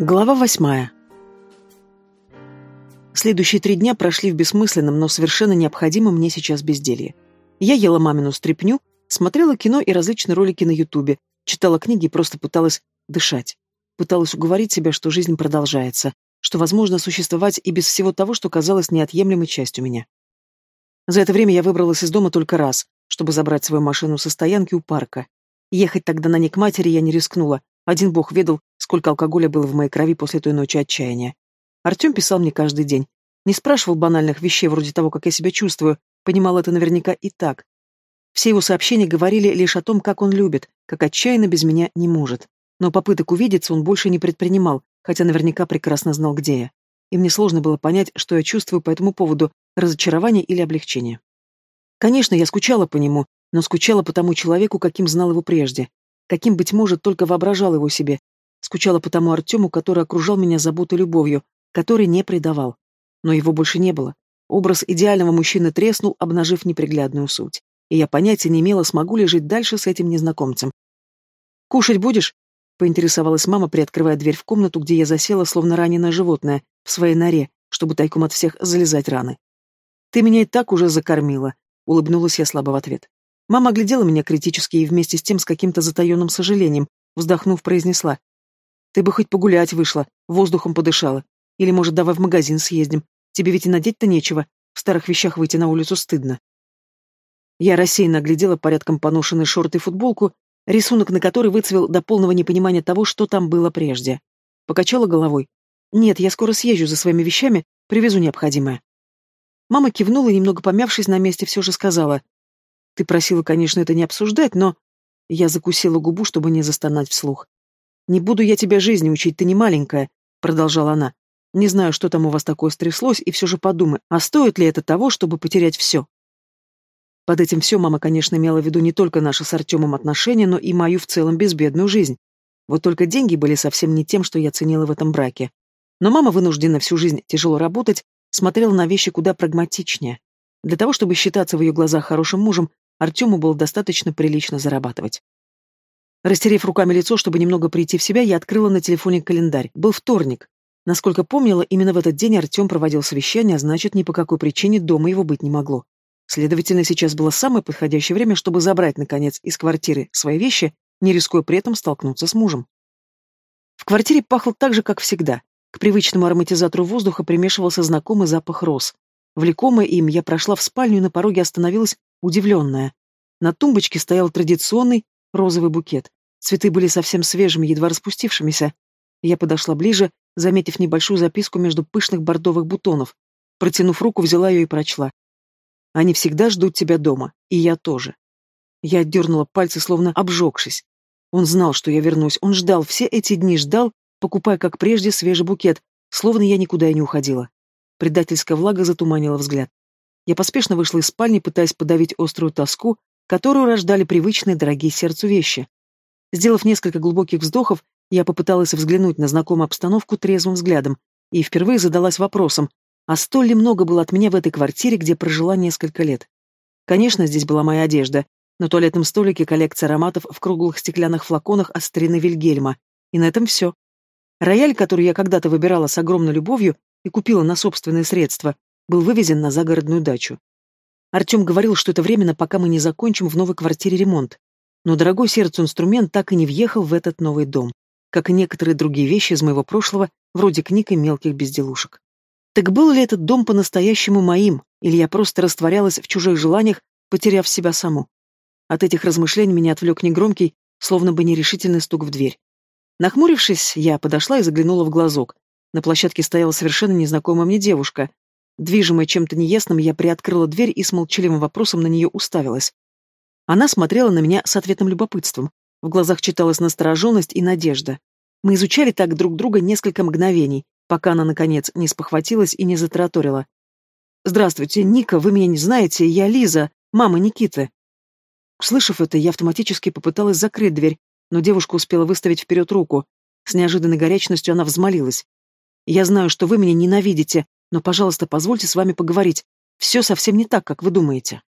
Глава восьмая. Следующие три дня прошли в бессмысленном, но совершенно необходимом мне сейчас безделье. Я ела мамину стряпню, смотрела кино и различные ролики на ютубе, читала книги и просто пыталась дышать. Пыталась уговорить себя, что жизнь продолжается, что возможно существовать и без всего того, что казалось неотъемлемой частью меня. За это время я выбралась из дома только раз, чтобы забрать свою машину со стоянки у парка. Ехать тогда на ней к матери я не рискнула, один бог ведал, сколько алкоголя было в моей крови после той ночи отчаяния. Артем писал мне каждый день. Не спрашивал банальных вещей вроде того, как я себя чувствую, понимал это наверняка и так. Все его сообщения говорили лишь о том, как он любит, как отчаянно без меня не может. Но попыток увидеться он больше не предпринимал, хотя наверняка прекрасно знал, где я. И мне сложно было понять, что я чувствую по этому поводу, разочарование или облегчение. Конечно, я скучала по нему, но скучала по тому человеку, каким знал его прежде, каким, быть может, только воображал его себе. Скучала по тому Артему, который окружал меня заботой и любовью, который не предавал. Но его больше не было. Образ идеального мужчины треснул, обнажив неприглядную суть. И я понятия не имела, смогу ли жить дальше с этим незнакомцем. «Кушать будешь?» — поинтересовалась мама, приоткрывая дверь в комнату, где я засела, словно раненое животное, в своей норе, чтобы тайком от всех залезать раны. «Ты меня и так уже закормила», — улыбнулась я слабо в ответ. Мама глядела меня критически и вместе с тем с каким-то затаенным сожалением, вздохнув, произнесла. «Ты бы хоть погулять вышла, воздухом подышала. Или, может, давай в магазин съездим. Тебе ведь и надеть-то нечего. В старых вещах выйти на улицу стыдно». Я рассеянно оглядела порядком поношенные шорты и футболку, рисунок на который выцвел до полного непонимания того, что там было прежде. Покачала головой. «Нет, я скоро съезжу за своими вещами, привезу необходимое». Мама кивнула и, немного помявшись на месте, все же сказала. Ты просила, конечно, это не обсуждать, но... Я закусила губу, чтобы не застонать вслух. «Не буду я тебя жизни учить, ты не маленькая», — продолжала она. «Не знаю, что там у вас такое стряслось, и все же подумай, а стоит ли это того, чтобы потерять все?» Под этим все мама, конечно, имела в виду не только наши с Артемом отношения, но и мою в целом безбедную жизнь. Вот только деньги были совсем не тем, что я ценила в этом браке. Но мама, вынуждена всю жизнь тяжело работать, смотрела на вещи куда прагматичнее. Для того, чтобы считаться в ее глазах хорошим мужем, Артему было достаточно прилично зарабатывать. Растерев руками лицо, чтобы немного прийти в себя, я открыла на телефоне календарь. Был вторник. Насколько помнила, именно в этот день Артем проводил совещание, а значит, ни по какой причине дома его быть не могло. Следовательно, сейчас было самое подходящее время, чтобы забрать, наконец, из квартиры свои вещи, не рискуя при этом столкнуться с мужем. В квартире пахло так же, как всегда. К привычному ароматизатору воздуха примешивался знакомый запах роз. Влекомая им, я прошла в спальню и на пороге остановилась, удивленная. На тумбочке стоял традиционный розовый букет. Цветы были совсем свежими, едва распустившимися. Я подошла ближе, заметив небольшую записку между пышных бордовых бутонов. Протянув руку, взяла ее и прочла. «Они всегда ждут тебя дома, и я тоже». Я отдернула пальцы, словно обжегшись. Он знал, что я вернусь, он ждал, все эти дни ждал, покупая, как прежде, свежий букет, словно я никуда и не уходила. Предательская влага затуманила взгляд. Я поспешно вышла из спальни, пытаясь подавить острую тоску, которую рождали привычные дорогие сердцу вещи. Сделав несколько глубоких вздохов, я попыталась взглянуть на знакомую обстановку трезвым взглядом и впервые задалась вопросом, а столь ли много было от меня в этой квартире, где прожила несколько лет? Конечно, здесь была моя одежда, на туалетном столике коллекция ароматов в круглых стеклянных флаконах от старины Вильгельма. И на этом все. Рояль, который я когда-то выбирала с огромной любовью и купила на собственные средства, был вывезен на загородную дачу. Артем говорил, что это временно, пока мы не закончим в новой квартире ремонт. Но дорогой сердцу инструмент так и не въехал в этот новый дом, как и некоторые другие вещи из моего прошлого, вроде книг и мелких безделушек. Так был ли этот дом по-настоящему моим, или я просто растворялась в чужих желаниях, потеряв себя саму? От этих размышлений меня отвлек негромкий, словно бы нерешительный стук в дверь. Нахмурившись, я подошла и заглянула в глазок. На площадке стояла совершенно незнакомая мне девушка, Движимая чем-то неясным, я приоткрыла дверь и с молчаливым вопросом на нее уставилась. Она смотрела на меня с ответным любопытством. В глазах читалась настороженность и надежда. Мы изучали так друг друга несколько мгновений, пока она, наконец, не спохватилась и не затраторила. «Здравствуйте, Ника, вы меня не знаете, я Лиза, мама Никиты». Услышав это, я автоматически попыталась закрыть дверь, но девушка успела выставить вперед руку. С неожиданной горячностью она взмолилась. «Я знаю, что вы меня ненавидите, но, пожалуйста, позвольте с вами поговорить. Все совсем не так, как вы думаете.